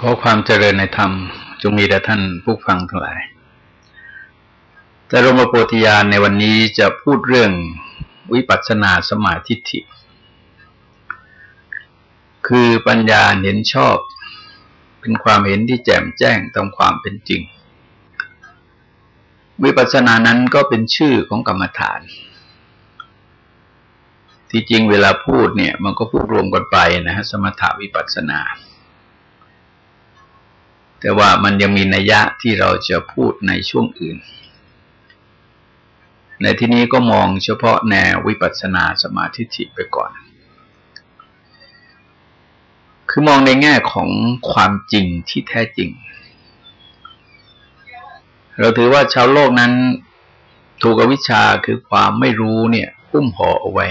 ขอความเจริญในธรรมจงมีแด่ท่านผู้ฟังทั้งหลาย แต่รมโพธิญาณในวันนี้จะพูดเรื่องวิปัสสนาสมาธิิคือปัญญาเห็นชอบ เป็นความเห็นที่แจ่มแจ้งตามความเป็นจริง วิปัสสนานั้นก็เป็นชื่อของกรรมฐาน ที่จริงเวลาพูดเนี่ย มันก็พูดรวมกันไปนะฮะสมถาวิปัสสนา แต่ว่ามันยังมีนัยยะที่เราจะพูดในช่วงอื่น ในที่นี้ก็มองเฉพาะแนววิปัสสนาสมาธิิไปก่อน คือมองในแง่ของความจริงที่แท้จริง เราถือว่าชาวโลกนั้นถูกอวิชชาคือความไม่รู้เนี่ย อุ้มห่อเอาไว้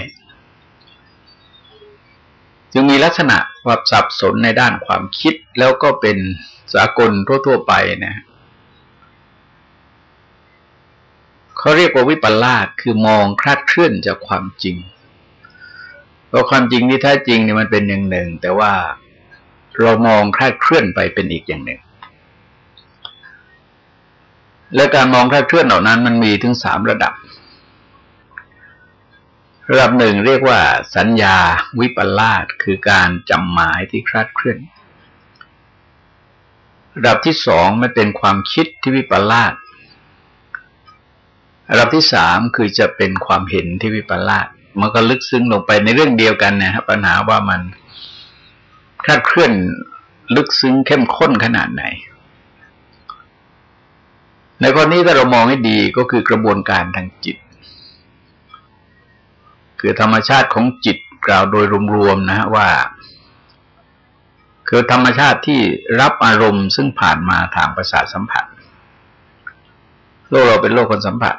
จึงมีลักษณะความสับสนในด้านความคิดแล้วก็เป็นสากลทั่วๆไปนะเขาเรียกว่าวิปลาสคือมองคลาดเคลื่อนจากความจริงเพราะความจริงที่แท้จริงเนี่ยมันเป็นอย่างหนึ่ง แต่ว่าเรามองคลาดเคลื่อนไปเป็นอีกอย่างหนึ่ง และการมองคลาดเคลื่อนเหล่านั้นมันมีถึงสามระดับ ระดับหนึ่งเรียกว่า สัญญาวิปลาสคือการจำหมายที่คลาดเคลื่อนระดับที่สองมันเป็นความคิดที่วิปลาสระดับที่สามคือจะเป็นความเห็นที่วิปลาสมันก็ลึกซึ้งลงไปในเรื่องเดียวกันนะครับปัญหาว่ามันคลาดเคลื่อนลึกซึ้งเข้มข้นขนาดไหน ในกรณีถ้าเรามองให้ดีก็คือกระบวนการทางจิต คือธรรมชาติของจิตกล่าวโดยรวมๆนะฮะว่า คือธรรมชาติที่รับอารมณ์ซึ่งผ่านมาทางประสาทสัมผัส โลกเราเป็นโลกคนสัมผัส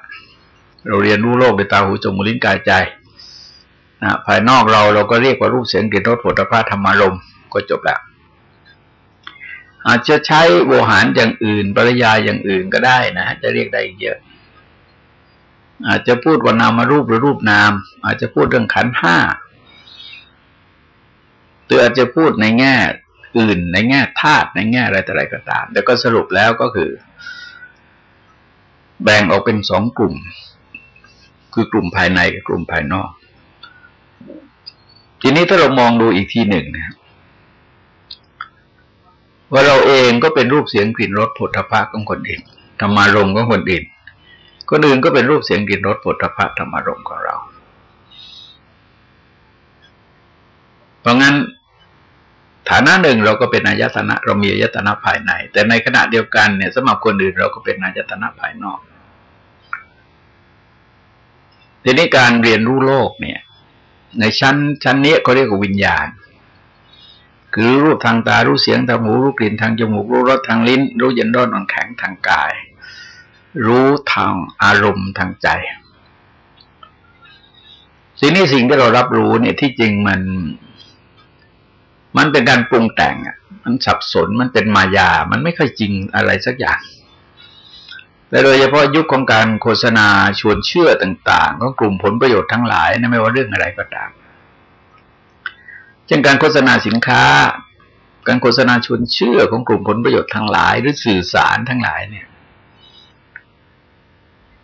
เราเรียนรู้โลกด้วยตาหูจมูกลิ้นกายใจนะภายนอกเราเราก็เรียกว่ารูปเสียงกลิ่นรสผลิตภัณฑ์ธรรมารมก็จบแล้วอาจจะใช้โวหารอย่างอื่นปริยายอย่างอื่นก็ได้นะจะเรียกได้อีกเยอะ อาจจะพูดว่านามารูปหรือรูปนาม อาจจะพูดเรื่องขันห้าหรืออาจจะพูดในแง่อื่น ในแง่ธาตุในแง่อะไรต่ออะไรก็ตาม แต่ก็สรุปแล้วก็คือ แบ่งออกเป็นสองกลุ่ม คือกลุ่มภายในกับกลุ่มภายนอก ทีนี้ถ้าเรามองดูอีกทีหนึ่งนะว่าเราเองก็เป็นรูปเสียงกลิ่นรสผลพะของคนอื่นธรรมารมของคนอื่น คนอื่นก็เป็นรูปเสียงกลิ่นรสผลพะธรรมารมของเรา เพราะงั้นฐานะหนึ่งเราก็เป็นอายตนะเรามีอายตนะภายใน แต่ในขณะเดียวกันเนี่ยสำหรับคนอื่นเราก็เป็นอายตนะภายนอกทีนี้การเรียนรู้โลกเนี่ย ในชั้นชั้นนี้เขาเรียกว่าวิญญาณ คือรูปทางตารู้เสียงทางหูรู้กลิ่นทางจมูกรู้รสทางลิ้น รู้เย็นร้อนอ่อนแข็งทางกาย รู้ทางอารมณ์ทางใจ สิ่งนี้สิ่งที่เรารับรู้เนี่ยที่จริงมัน มันเป็นการปรุงแต่งอะ มันสับสนมันเป็นมายา มันไม่ค่อยจริงอะไรสักอย่างแต่โดยเฉพาะยุคของการโฆษณาชวนเชื่อต่างๆของกลุ่มผลประโยชน์ทั้งหลายนะไม่ว่าเรื่องอะไรก็ตามเช่นการโฆษณาสินค้า การโฆษณาชวนเชื่อของกลุ่มผลประโยชน์ทั้งหลาย หรือสื่อสารทั้งหลายเนี่ย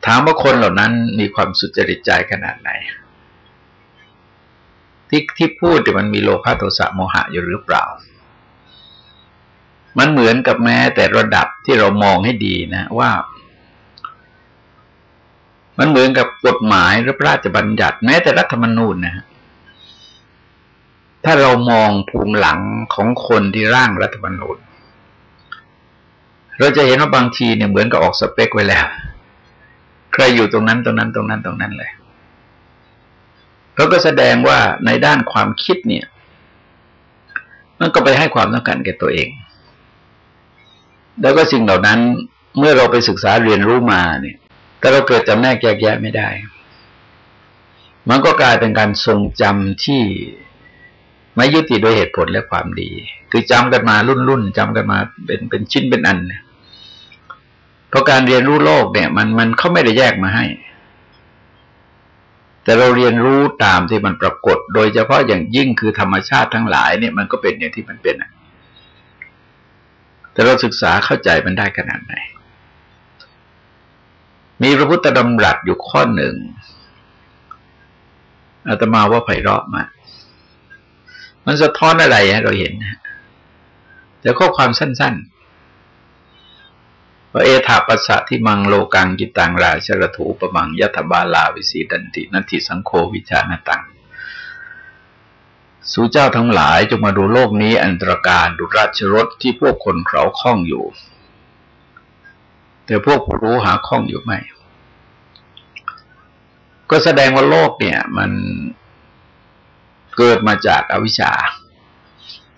ถามว่าคนเหล่านั้นมีความสุจริตใจขนาดไหน ที่ที่พูดมันมีโลภะโทสะโมหะอยู่หรือเปล่า มันเหมือนกับแม้แต่ระดับที่เรามองให้ดีนะว่า มันเหมือนกับกฎหมายหรือพระราชบัญญัติ แม้แต่รัฐธรรมนูญนะถ้าเรามองภูมิหลังของคนที่ร่างรัฐธรรมนูญ เราจะเห็นว่าบางทีเนี่ยเหมือนกับออกสเปคไว้แล้ว ใครอยู่ตรงนั้นตรงนั้นตรงนั้นตรงนั้นเลยเขาก็แสดงว่าในด้านความคิดเนี่ย มันก็ไปให้ความต้องการแก่ตัวเอง แล้วก็สิ่งเหล่านั้นเมื่อเราไปศึกษาเรียนรู้มาเนี่ยถ้าเราเกิดจำแนกแยกแยะไม่ได้ มันก็กลายเป็นการทรงจำที่ไม่ยึดติโดยเหตุผลและความดี คือจำกันมารุ่นรุ่นจำกันมาเป็นเป็นชิ้นเป็นอันเพราะการเรียนรู้โลกเนี่ย มันมันเขาไม่ได้แยกมาให้ แต่เราเรียนรู้ตามที่มันปรากฏ โดยเฉพาะอย่างยิ่งคือธรรมชาติทั้งหลายเนี่ยมันก็เป็นอย่างที่มันเป็นแต่เราศึกษาเข้าใจมันได้ขนาดไหน มีพระพุทธดำรัสอยู่ข้อหนึ่งอาตมาว่าไพเราะมากมันสะท้อนอะไรให้เราเห็นนะแต่ข้อความสั้น ๆ ว่าเอธาปัสสะที่มังโลกังกิตังราชรถูปมังยัตบาลาวิสีดันตินันติสังโควิชานตัง สู่เจ้าทั้งหลายจงมาดูโลกนี้อันตรการดุราชรถที่พวกคนเขาคล้องอยู่ แต่พวกผู้รู้หาคล้องอยู่ไม่ก็แสดงว่าโลกเนี่ย มันเกิดมาจากอวิชชา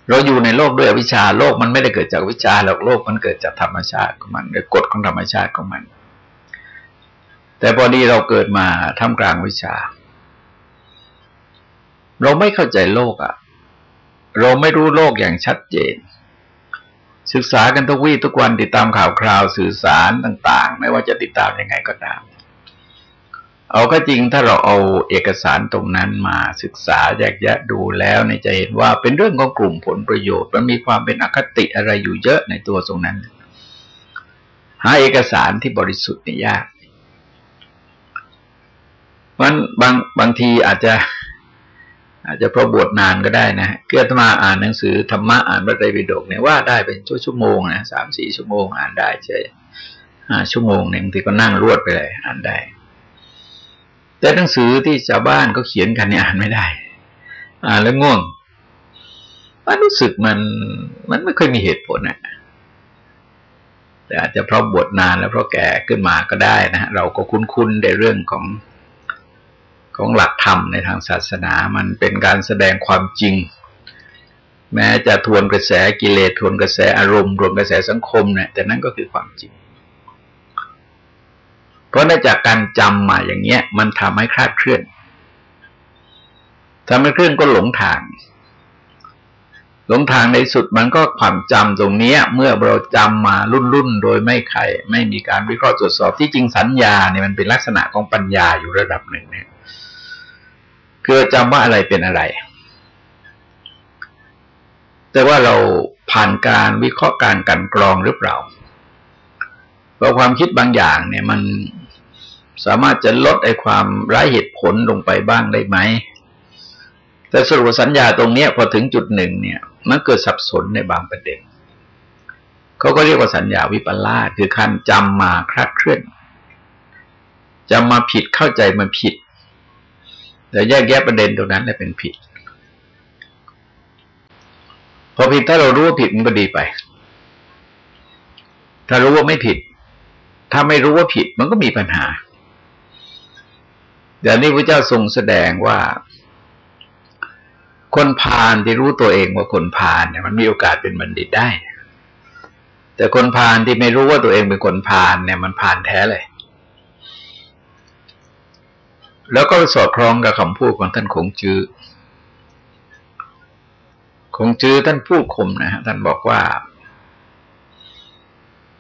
เราอยู่ในโลกด้วยวิชชาโลกมันไม่ได้เกิดจากวิชาหรอกโลกมันเกิดจากธรรมชาติของมันโดยกฎของธรรมชาติของมัน แต่พอดีเราเกิดมาท่ามกลางวิชา เราไม่เข้าใจโลกอะ่ะ เราไม่รู้โลกอย่างชัดเจน ศึกษากันทุกวี่ทุกวันติดตามข่าวคราวสื่อสารต่าง ๆ ไม่ว่าจะติดตามยังไงก็ตาม เอาก็จริงถ้าเราเอาเอกสารตรงนั้นมาศึกษาแยกแยะดูแล้วเนี่ยจะเห็นว่าเป็นเรื่องของกลุ่มผลประโยชน์ มันมีความเป็นอคติอะไรอยู่เยอะในตัวตรงนั้น หาเอกสารที่บริสุทธิ์นี่ยากมันบางบางทีอาจจะ อาจจะเพราะบวชนานก็ได้นะเกื่อมาอ่านหนังสือธรรมะอ่านพระไตรปิฎกเนี่ยว่าได้เป็นชั่วชั่วโมงนะสามสี่ชั่วโมงอ่านได้ใช่ห้าชั่วโมงหนึ่งทีก็นั่งรวดไปเลย อ่านได้ แต่หนังสือที่ชาวบ้านก็เขียนกันเนี่ยอ่านไม่ได้ อ่านแล้วง่วงมันรู้สึกมัน มันไม่เคยมีเหตุผลนะแต่อาจจะเพราะบวชนานแล้วเพราะแก่ขึ้นมาก็ได้นะเราก็คุ้นๆในเรื่องของของหลักธรรมในทางศาสนา มันเป็นการแสดงความจริง แม้จะทวนกระแสกิเลสทวนกระแสอารมณ์ทวนกระแสสังคมเนี่ยแต่นั่นก็คือความจริง ราะได้จากการจำมาอย่างเงี้ย มันทำให้คลาดเคลื่อนทำให้เคลื่อนก็หลงทาง หลงทางในสุดมันก็ความจำตรงนี้เมื่อเราจำมารุ่นรุ่นโดยไม่ใคร ไม่มีการวิเคราะห์ตรวจสอบที่จริงสัญญาเนี่ยมันเป็นลักษณะของปัญญาอยู่ระดับหนึ่งเนี่ยคือจำว่าอะไรเป็นอะไร แต่ว่าเราผ่านการวิเคราะห์การกันกรองหรือเปล่าเพราะความคิดบางอย่างเนี่ยมัน สามารถจะลดไอ้ความไร้เหตุผลลงไปบ้างได้ไหม แต่สรุปสัญญาตรงนี้พอถึงจุดหนึ่งเนี่ย มันเกิดสับสนในบางประเด็นเขาก็เรียกว่าสัญญาวิปลาสคือคันจำมาคลาดเคลื่อนจำมาผิดเข้าใจมันผิดแต่แยกแยะประเด็นตรงนั้นได้เป็นผิด พอผิดถ้าเรารู้ว่าผิดมันก็ดีไป ถ้ารู้ว่าไม่ผิด ถ้าไม่รู้ว่าผิดมันก็มีปัญหา เดี๋ยวนี้พระเจ้าทรงแสดงว่า คนพาลที่รู้ตัวเองว่าคนพาลเนี่ยมันมีโอกาสเป็นบัณฑิตได้ แต่คนพาลที่ไม่รู้ว่าตัวเองเป็นคนพาลเนี่ยมันพาลแท้เลย แล้วก็สอดคล้องกับคำพูดของท่านคงจื้อคงจื้อท่านพูดคมนะฮะท่านบอกว่า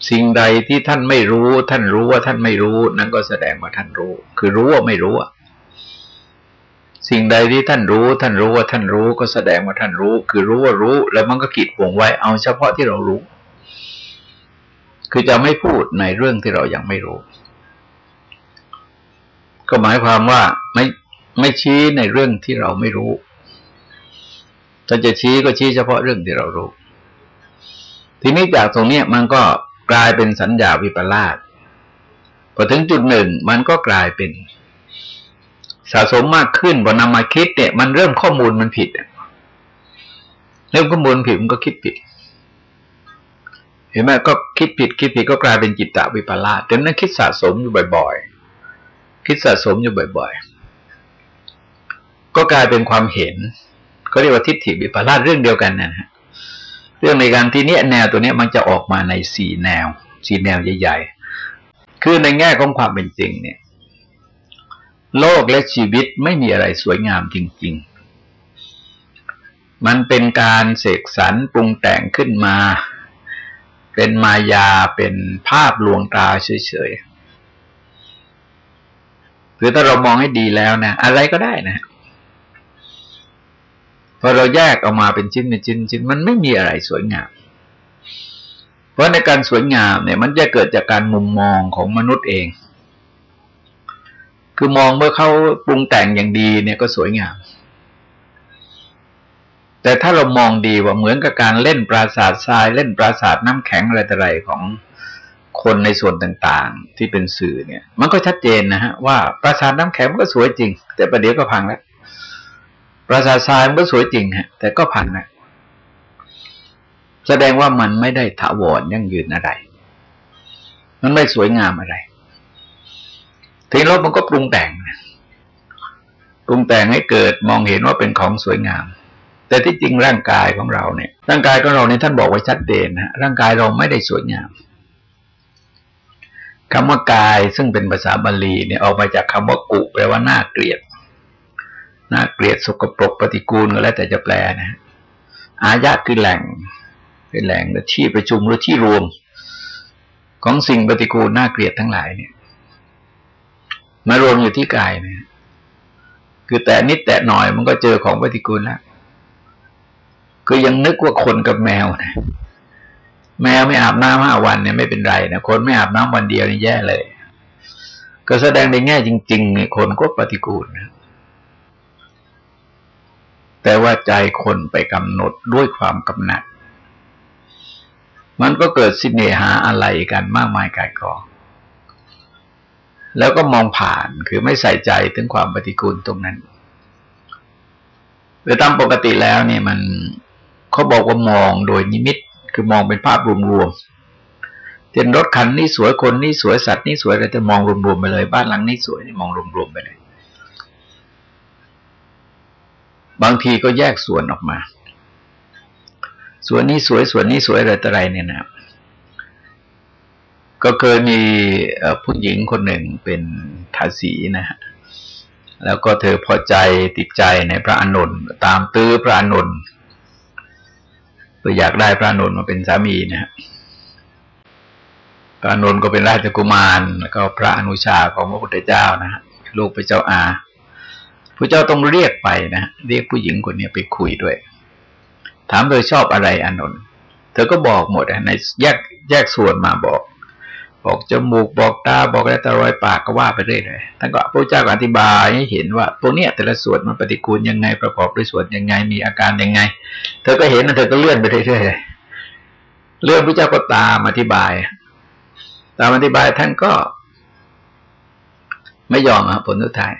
สิ่งใดที่ท่านไม่รู้ ท่านรู้ว่าท่านไม่รู้ นั่นก็แสดงว่าท่านรู้ คือรู้ว่าไม่รู้ สิ่งใดที่ท่านรู้ ท่านรู้ว่าท่านรู้ก็แสดงว่าท่านรู้ คือรู้ว่ารู้ แล้วมันก็ขีดวงไว้เอาเฉพาะที่เรารู้ คือจะไม่พูดในเรื่องที่เรายังไม่รู้ ก็หมายความว่าไม่ไม่ชี้ในเรื่องที่เราไม่รู้ถ้าจะชี้ก็ชี้เฉพาะเรื่องที่เรารู้ ทีนี้จากตรงนี้มันก็กลายเป็นสัญญาวิปลาสพอถึงจุดหนึ่งมันก็กลายเป็น สะสมมากขึ้นพอนำมาคิดเนี่ย มันเริ่มข้อมูลมันผิดเริ่มข้อมูลผิดมันก็คิดผิด เห็นไหมก็คิดผิด คิดผิดก็กลายเป็นจิตตวิปลาสแต่นั้นคิดสะสมอยู่บ่อยๆ คิดสะสมอยู่บ่อย ๆ ก็กลายเป็นความเห็นก็เรียกว่าทิฏฐิวิปลาสเรื่องเดียวกันนะฮะเรื่องในการที่เนี้ยแนวตัวเนี้ยมันจะออกมาในสี่แนว สี่แนวใหญ่ ๆ คือในแง่ของความเป็นจริงเนี่ย โลกและชีวิตไม่มีอะไรสวยงามจริง ๆ มันเป็นการเสกสรรปรุงแต่งขึ้นมา เป็นมายาเป็นภาพลวงตาเฉยๆคือถ้าเรามองให้ดีแล้วนะ อะไรก็ได้นะพอเราแยกออกมาเป็นชิ้นเป็นชิ้นชิ้นมันไม่มีอะไรสวยงาม เพราะในการสวยงามเนี่ย มันจะเกิดจากการมุมมองของมนุษย์เอง คือมองเมื่อเขาปรุงแต่งอย่างดีเนี่ยก็สวยงาม แต่ถ้าเรามองดีว่าเหมือนกับการเล่นปราสาททราย เล่นปราสาทน้ำแข็งอะไรต่ออะไรของคนในส่วนต่างๆ ที่เป็นสื่อเนี่ย มันก็ชัดเจนนะฮะว่าปราสาทน้ำแข็งมันก็สวยจริง แต่ประเดี๋ยวก็พังแล้วปราสาททรายมันก็สวยจริงฮะ แต่ก็พังนะแสดงว่ามันไม่ได้ถาวรยั่งยืนอะไร มันไม่สวยงามอะไร ทีรถมันก็ปรุงแต่งปรุงแต่งให้เกิดมองเห็นว่าเป็นของสวยงาม แต่ที่จริงร่างกายของเราเนี่ย ร่างกายของเราเนี่ยท่านบอกไว้ชัดเจนนะร่างกายเราไม่ได้สวยงามคำว่ากายซึ่งเป็นภาษาบาลีเนี่ยออกมาจากคำว่ากุแปลว่าน่าเกลียดน่าเกลียดสกปรกปฏิกูลก็แล้วแต่จะแปลนะอายะคือแหล่งเป็นแหล่งที่ประชุมหรือที่รวม ของสิ่งปฏิกูลน่าเกลียดทั้งหลายเนี่ย มารวมอยู่ที่กายเนี่ย คือแต่นิดแต่หน่อยมันก็เจอของปฏิกูลแล้วคือยังนึกว่าคนกับแมวนะแมวไม่อาบน้ำห้าวันเนี่ยไม่เป็นไรนะคนไม่อาบน้ำวันเดียวนี่แย่เลย ก็แสดงในแง่จริงๆเนี่ยคนก็ปฏิกูลนะแต่ว่าใจคนไปกำหนดด้วยความกำหนัด มันก็เกิดสิเนหาอะไรกันมากมายกายกอง แล้วก็มองผ่านคือไม่ใส่ใจถึงความปฏิกูลตรงนั้นโดยตามปกติแล้วเนี่ยมันเขาบอกว่ามองโดยนิมิต คือมองเป็นภาพรวมๆเห็นรถคันนี้สวยคนนี้สวยสัตว์นี้สวยอะไรจะมองรวมๆไปเลย บ้านหลังนี้สวยมองรวมๆไปเลย บางทีก็แยกส่วนออกมา ส่วนนี้สวยส่วนนี้สวยอะไรต่ออะไรเนี่ยนะ ก็เคยมีผู้หญิงคนหนึ่งเป็นทาสีนะฮะแล้วก็เธอพอใจติดใจในพระอนุนตามตื้อพระอนุนอยากได้พระนนท์มาเป็นสามีนะฮะพระนนท์ก็เป็นราชกุมาร แล้วก็พระอนุชาของพระพุทธเจ้านะฮะลูกพระเจ้าอาพระเจ้าต้องเรียกไปนะเรียกผู้หญิงคนนี้ไปคุยด้วย ถามโดยชอบอะไรอนุนเธอก็บอกหมดในแยกแยกส่วนมาบอก บอกจมูกบอกตาบอกอะไรต่รอยปากก็ว่าไปเรื่อยเลยท่านก็พระเจ้าอธิบายให้เห็นว่าตัวเนี้ยแต่ละส่วนมันปฏิกูลยังไงประกอบด้วยส่วนยังไงมีอาการยังไง เธอก็เห็นนะเธอก็เลื่อนไปเรื่อยๆเลื่อนพระเจ้าก็ตามอธิบาย ตามอธิบายท่านก็ ไม่ยอมอะผลสุดท้าย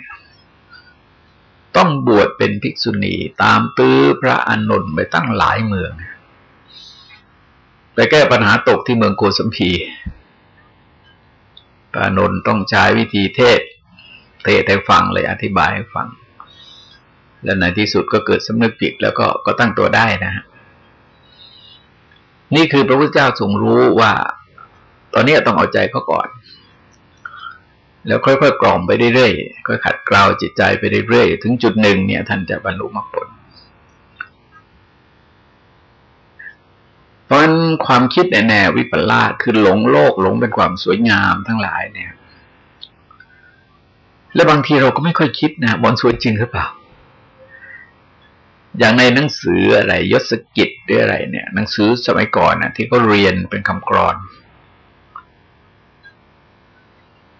ต้องบวชเป็นภิกษุณีตามตื้อพระอานนท์ไปตั้งหลายเมืองไปแก้ปัญหาตกที่เมืองโกสัมพี ปานนท์ต้องใช้วิธีเทศ เทศให้ฟังเลยอธิบายให้ฟัง แล้วในที่สุดก็เกิดสำนึกผิดแล้วก็ก็ตั้งตัวได้นะฮะนี่คือพระพุทธเจ้าทรงรู้ว่า ตอนนี้ต้องเอาใจเขาก่อน แล้วค่อยๆกล่อมไปเรื่อยๆค่อยขัดเกลาจิตใจไปเรื่อยๆถึงจุดหนึ่งเนี่ย ท่านจะบรรลุมรรคผล เพราะฉะนั้นความคิดในแนววิปลาสคือหลงโลกหลงเป็นความสวยงามทั้งหลายเนี่ย แล้วบางทีเราก็ไม่ค่อยคิดนะบอลสวยจริงหรือเปล่า อย่างในหนังสืออะไรยศกิจหรืออะไรเนี่ย หนังสือสมัยก่อนนะที่เขาเรียนเป็นคำกรอน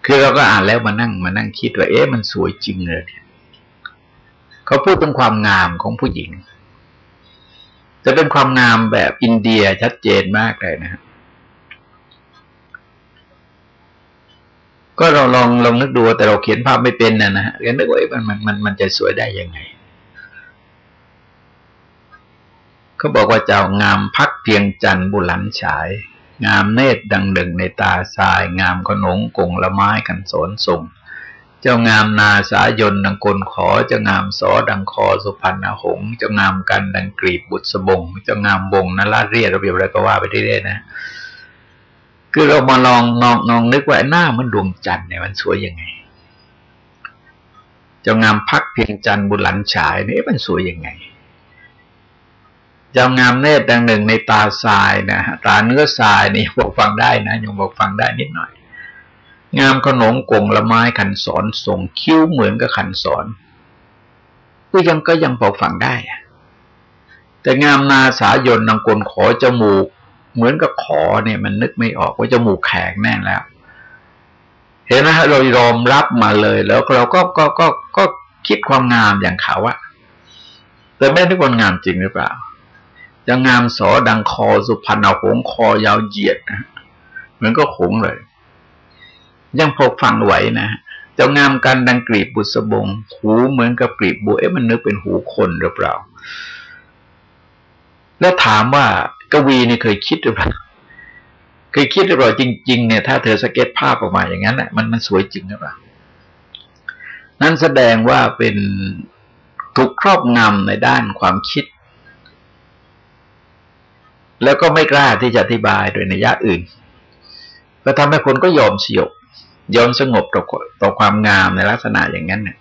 คือเราก็อ่านแล้วมานั่งมานั่งคิดว่าเอ๊ะมันสวยจริงเลยเขาพูดถึงความงามของผู้หญิง จะเป็นความงามแบบอินเดียชัดเจนมากเลยนะฮะก็เราลองลองนึกดูแต่เราเขียนภาพไม่เป็นนะนะฮะก็นึกว่ามันมันมันมันจะสวยได้ยังไงเขาบอกว่าเจ้างามพักเพียงจันบุหลันฉาย งามเนตรดังหนึ่งในตาทราย งามขนงกงละไม้กันสนส่ง จ้างามนาสายนดังกลขอเจ้างามสอดังคอสุพรรณหงเจ้างามกันดังกรีบบุตรสบงเจ้างามบงนราเรียระเบียบอะไรก็ว่าไปเรื่อยๆนะคือเรามาลองนองนองนึกว่าหน้ามันดวงจันทร์เนี่ยมันสวยยังไง เจ้างามพักเพียงจันทร์บุญหลันฉายนี่มันสวยยังไง เจ้างามเนตรดังหนึ่งในตาทรายนะตาเนื้อทรายนี่บอกฟังได้นะยงบอกฟังได้นิดหน่อย งามขนมกงละไม้ขันสอนส่งคิ้วเหมือนกับขันสอนก็ยังก็ยังพอฟังได้ แต่งามนาสายนนางกลขอจมูก เหมือนกับขอเนี่ยมันนึกไม่ออกว่าจมูกแข็งแน่แล้ว เห็นไหมฮะเรายอมรับมาเลยแล้วเราก็ก็ก็ก็คิดความงามอย่างเขาอะแต่ไม่ได้คนงามจริงหรือเปล่าจะงามสอดังคอสุพรรณหงคอยาวเหยียดนะเหมือนก็ขงเลย ยังพกฟังไหวนะเจะงามกันดังกรีบบุษบง หูเหมือนกับกรีบบัวเอ๊ะมันนึกเป็นหูคนหรือเปล่า แล้วถามว่ากวีนี่เคยคิดหรือเปล่าเคยคิดหรือเปล่าจริง ๆ เนี่ย ถ้าเธอสเก็ตภาพออกมาอย่างนั้นแหละมันมันสวยจริงหรือเปล่านั่นแสดงว่าเป็นถูกครอบงำในด้านความคิด แล้วก็ไม่กล้าที่จะอธิบายโดยในยะอื่นก็ทำให้คนก็ยอมสยบ ยอมสงบต่อต่อความงามในลักษณะอย่างนั้นเนี่ย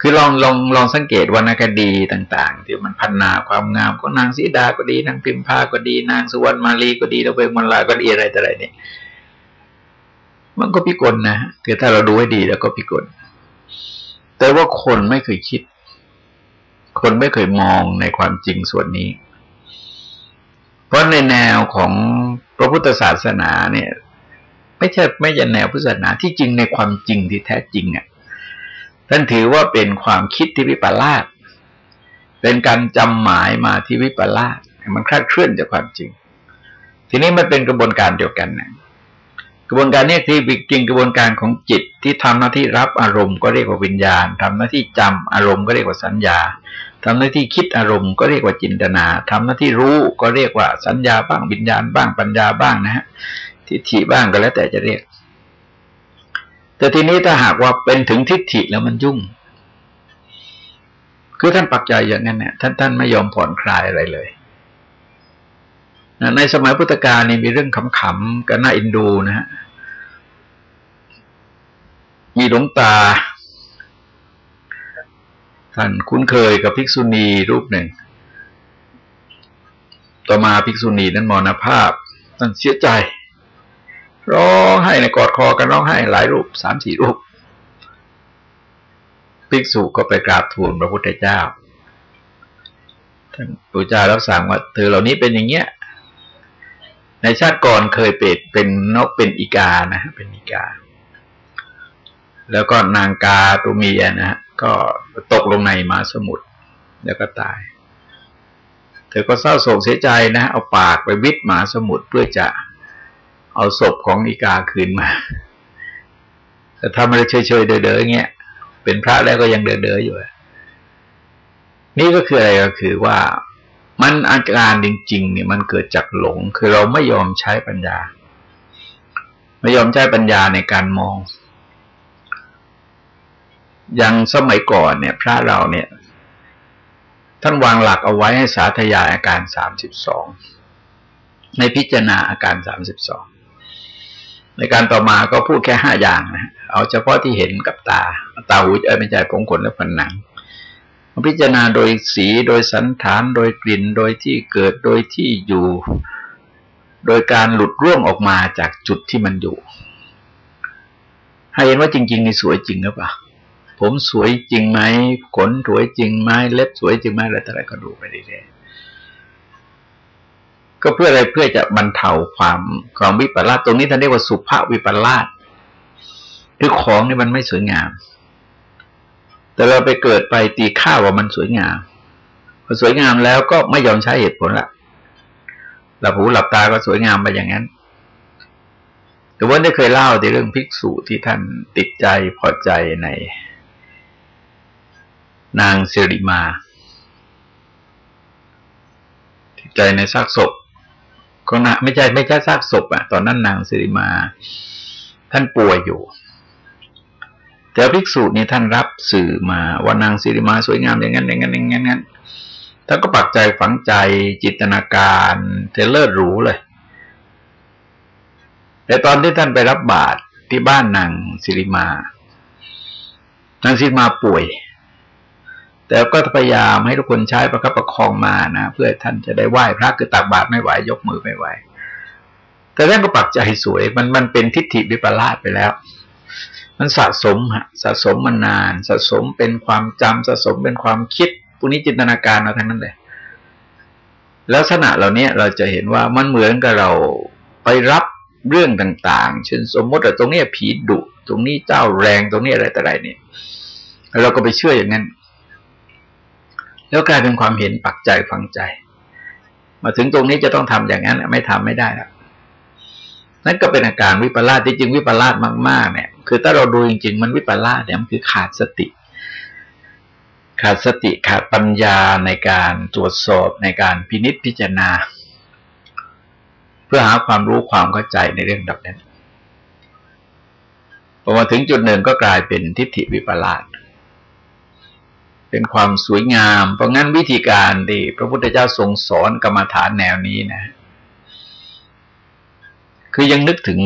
คือลองลองลองสังเกตวรรณคดีต่างๆที่มันพันนาความงามของนางสีดาก็ดีนางพิมพาก็ดี นางสุวรรณมาลีก็ดีเราไปมันลาก็ดีอะไรแต่ไรเนี่ยมันก็พิกลนะคือถ้าเราดูให้ดีแล้วก็พิกลแต่ว่าคนไม่เคยคิด คนไม่เคยมองในความจริงส่วนนี้ เพราะในแนวของพระพุทธศาสนาเนี่ย ไม่ใช่ไม่ใช่แนวพุทธศาสนาที่จริงในความจริงที่แท้จริงอะท่านถือว่าเป็นความคิดที่วิปลาสเป็นการจำหมายมาที่วิปลาสมันคลาดเคลื่อนจากความจริง ทีนี้มันเป็นกระบวนการเดียวกันนะกระบวนการนี้ที่จริงกระบวนการของจิตที่ทำหน้าที่รับอารมณ์ก็เรียกว่าวิญญาณทำหน้าที่จำอารมณ์ก็เรียกว่าสัญญาทำหน้าที่คิดอารมณ์ก็เรียกว่าจินตนาทำหน้าที่รู้ก็เรียกว่าสัญญาบ้างวิญญาณบ้างปัญญาบ้างนะฮะ ทิฏฐิบ้างก็แล้วแต่จะเรียก แต่ทีนี้ถ้าหากว่าเป็นถึงทิฏฐิแล้วมันยุ่ง คือท่านปักใจอย่างนั้นเนี่ยท่านท่านไม่ยอมผ่อนคลายอะไรเลยในสมัยพุทธกาลนี่มีเรื่องขำๆกันน่าอินดูนะฮะมีหลวงตา ท่านคุ้นเคยกับภิกษุณีรูปหนึ่ง ต่อมาภิกษุณีนั้นมรณภาพท่านเสียใจ ร้องไห้ในกอดคอกันร้องไห้หลายรูปสามสี่รูป ภิกษุก็ไปกราบทูลพระพุทธเจ้าท่านพระเจ้ารับสั่งว่าเธอเหล่านี้เป็นอย่างเงี้ย ในชาติก่อนเคยเป็ดเป็นนกเป็นอีกานะเป็นอีกา แล้วก็นางกาตัวเมียนะก็ตกลงในมาสมุทรแล้วก็ตาย เธอก็เศร้าโศกเสียใจนะ เอาปากไปวิทหมาสมุทรเพื่อจะ เอาศพของอีกาคืนมาแต่ทำอะไรเฉยๆเด๋อๆเงี้ย เป็นพระแล้วก็ยังเด๋อๆอยู่ นี่ก็คืออะไรก็คือว่ามันอาการจริง ๆ เนี่ยมันเกิดจากหลง คือเราไม่ยอมใช้ปัญญา ไม่ยอมใช้ปัญญาในการมอง อย่างสมัยก่อนเนี่ย พระเราเนี่ย ท่านวางหลักเอาไว้ให้สาธยายอาการสามสิบสองในพิจารณาอาการสามสิบสอง ในการต่อมาก็พูดแค่ห้าอย่างนะเอาเฉพาะที่เห็นกับตา ตาหูเออไม่ใจผมขนและผนังพิจารณาโดยสีโดยสันฐานโดยกลิ่นโดยที่เกิดโดยที่อยู่ โดยการหลุดร่วงออกมาจากจุดที่มันอยู่ ให้เห็นว่าจริงๆนี่สวยจริงหรือเปล่าผมสวยจริงไหมขนสวยจริงไหมเล็บสวยจริงไหมอะไรต่ออะไรก็ดูไปเรื่อยๆ ก็เพื่ออะไรเพื่อจะบรรเทาความความวิปลาสตรงนี้ท่านเรียกว่าสุภาพวิปลาสคือของนี่มันไม่สวยงาม แต่เราไปเกิดไปตีค่าว่ามันสวยงามพอสวยงามแล้วก็ไม่ยอมใช้เหตุผลละหลับหูหลับตาก็สวยงามไปอย่างนั้นแต่ว่าได้เคยเล่าในเรื่องภิกษุที่ท่านติดใจพอใจใน นางสิริมา ติดใจในซากศพ ก็นะไม่ใช่ไม่ใช่ซากศพอะตอนนั้นนางสิริมา ท่านป่วยอยู่ แต่ภิกษุนี่ท่านรับสื่อมาว่านางสิริมาสวยงามอย่างนั้นอย่างนั้นอย่างนั้นอย่างนั้นท่านก็ปักใจฝังใจจิตนาการเทเลอร์รู้เลย แต่ตอนที่ท่านไปรับบาตรที่บ้านนางสิริมานางสิริมาป่วย แต่ก็พยายามให้ทุกคนใช้ประคับประคองมานะ เพื่อท่านจะได้ไหว้พระคือตักบาตรไม่ไหวยกมือไม่ไหวแต่ท่านก็ปักใจสวย มันมันเป็นทิฏฐิวิปลาสไปแล้ว มันสะสมฮะสะสมมานาน สะสมเป็นความจำสะสมเป็นความคิดพวกนี้จินตนาการมาทั้งนั้นเลยลักษณะเหล่านี้เราจะเห็นว่ามันเหมือนกับเราไปรับเรื่องต่างๆ เช่นสมมติว่าตรงนี้ผีดุ ตรงนี้เจ้าแรง ตรงนี้อะไรแต่ไรเนี่ย เราก็ไปเชื่ออย่างนั้น แล้วกลายเป็นความเห็นปักใจฝังใจ มาถึงตรงนี้จะต้องทำอย่างนั้นไม่ทำไม่ได้แล้วนั่นก็เป็นอาการวิปลาสที่จริงวิปลาสมากๆเนี่ย คือถ้าเราดูจริง ๆ มันวิปลาสเนี่ยมันคือขาดสติ ขาดสติขาดปัญญาในการตรวจสอบในการพินิษพิจารณา เพื่อหาความรู้ความเข้าใจในเรื่องดับนั้นพอมาถึงจุดหนึ่งก็กลายเป็นทิฏฐิวิปลาส เป็นความสวยงาม เพราะงั้นวิธีการที่พระพุทธเจ้าทรงสอนกรรมฐานแนวนี้นะ คือยังนึกถึง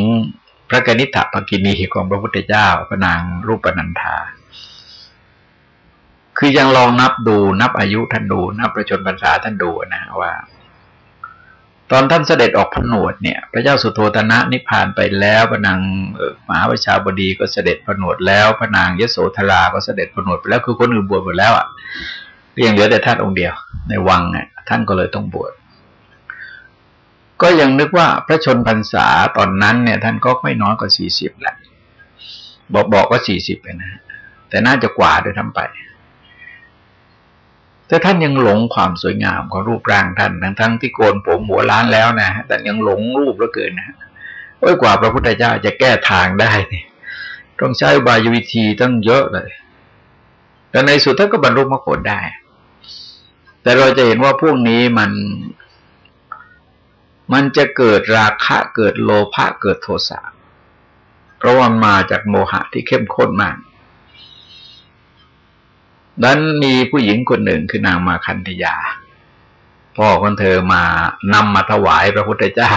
พระกนิษฐภกินีของพระพุทธเจ้าพระนางรูปนันธาคือยังลองนับดูนับอายุท่านดู นับประชนพรรษาท่านดูนะว่า ตอนท่านเสด็จออกผนวดเนี่ย พระเจ้าสุโธตนะนิพพานไปแล้วพระนางมหาวิชาบดีก็เสด็จผนวดแล้วพระนางยโสธราก็เสด็จผนวดไปแล้วคือคนอื่นบวชหมดแล้วอะยังเหลือแต่ท่านองค์เดียว ในวังเนี่ยท่านก็เลยต้องบวชก็ยังนึกว่าพระชนพรรษาตอนนั้นเนี่ย ท่านก็ไม่น้อยกว่าสี่สิบแหละบอกบอกว่าสี่สิบนะแต่น่าจะกว่าโดยทั้งไป แต่ท่านยังหลงความสวยงามของรูปร่างท่านทั้งทั้งที่โกนผมหัวล้านแล้วนะแต่ยังหลงรูปแล้วเกินนะโอ้ยกว่าพระพุทธเจ้าจะแก้ทางได้นี่ต้องใช้บายวิธีตั้งเยอะเลยแต่ในสุดท่านก็บรรลุมรรคผลได้ แต่เราจะเห็นว่าพวกนี้มัน มันจะเกิดราคะเกิดโลภะเกิดโทสะเพราะว่ามาจากโมหะที่เข้มข้นมาก นั้นมีผู้หญิงคนหนึ่งคือนางมาคันธยา พ่อคนเธอมานำมาถวายพระพุทธเจ้า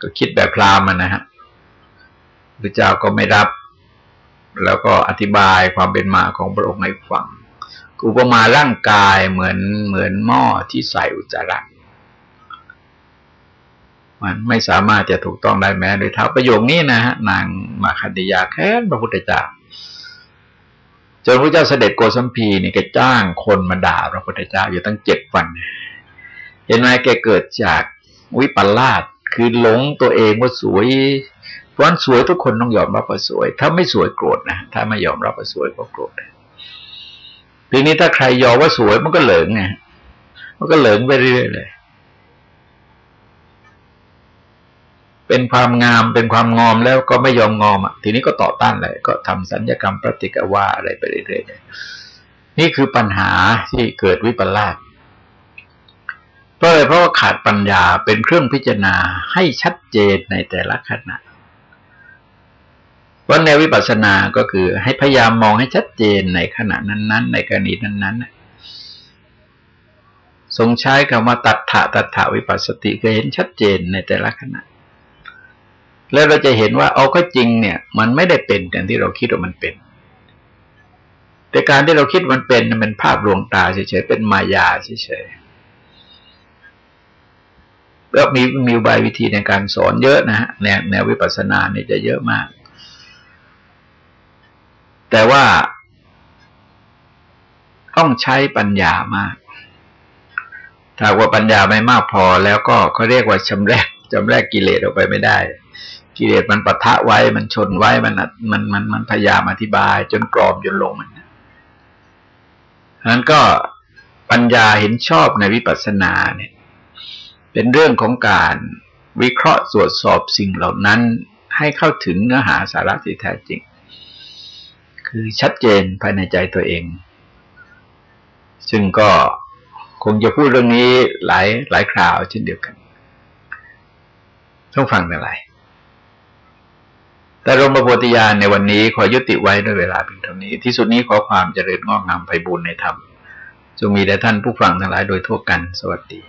ก็คิดแบบพราหมณ์นะฮะพระเจ้าก็ไม่รับ แล้วก็อธิบายความเป็นมาของพระองค์ให้ฟังอุปมาร่างกายเหมือนเหมือนหม้อที่ใส่อุจจาระมันไม่สามารถจะถูกต้องได้แม้โดยเท้าประโยคนี้นะฮะนางมาคันธยาแค้นพระพุทธเจ้า จนพระเจ้าเสด็จโกสัมพีเนี่ยแกจ้างคนมาด่าพระพุทธเจ้าอยู่ตั้งเจ็ดวัน เห็นไหมแกเกิดจากวิปลาสคือหลงตัวเองว่าสวยเพราะสวยทุกคนต้องยอมรับว่าสวย ถ้าไม่สวยโกรธนะ ถ้าไม่ยอมรับว่าสวยก็โกรธทีนี้ถ้าใครยอมว่าสวยมันก็เหลิงไงมันก็เหลิงไปเรื่อยเลย เป็นความงามเป็นความงอมแล้วก็ไม่ยอมงอมอะทีนี้ก็ต่อต้านเลยก็ทำสัญญกรรมปฏิกวาอะไรไปเรื่อยๆนี่คือปัญหาที่เกิดวิปลาสเพราะอะไรเพราะว่าขาดปัญญาเป็นเครื่องพิจารณาให้ชัดเจนในแต่ละขณะว่าแนววิปัสสนาก็คือให้พยายามมองให้ชัดเจนในขณะนั้น ๆ ในกรณีนั้นๆทรงใช้คำว่าตัดถะตัดถะวิปัสสติก็เห็นชัดเจนในแต่ละขณะ แล้วเราจะเห็นว่าเอาก็จริงเนี่ย มันไม่ได้เป็นอย่างที่เราคิดว่ามันเป็น แต่การที่เราคิดมันเป็นมันภาพลวงตาเฉยๆเป็นมายาเฉยๆแล้วมีมีบายวิธีในการสอนเยอะนะฮะแนวแนววิปัสสนาเนี่ยจะเยอะมาก แต่ว่าต้องใช้ปัญญามาก ถ้าว่าปัญญาไม่มากพอแล้วก็เขาเรียกว่าชำแรกจำแรกกิเลสออกไปไม่ได้ กิเลสมันปะทะไว้มันชนไว้มันมันมันมันพยายามอธิบาย จนกรอบจนลงมันนั้นก็ปัญญาเห็นชอบในวิปัสสนาเนี่ย เป็นเรื่องของการวิเคราะห์ตรวจสอบสิ่งเหล่านั้น ให้เข้าถึงเนื้อหาสาระที่แท้จริง คือชัดเจนภายในใจตัวเอง ซึ่งก็คงจะพูดเรื่องนี้หลายหลายคราวเช่นเดียวกัน ต้องฟังแต่ไร แต่รมโพธิญาณในวันนี้ขอยุติไว้ด้วยเวลาเพียงเท่านี้ ที่สุดนี้ขอความเจริญงอกงามไปบุญในธรรมจงมีแด่ท่านผู้ฟังทั้งหลายโดยทั่วกัน สวัสดี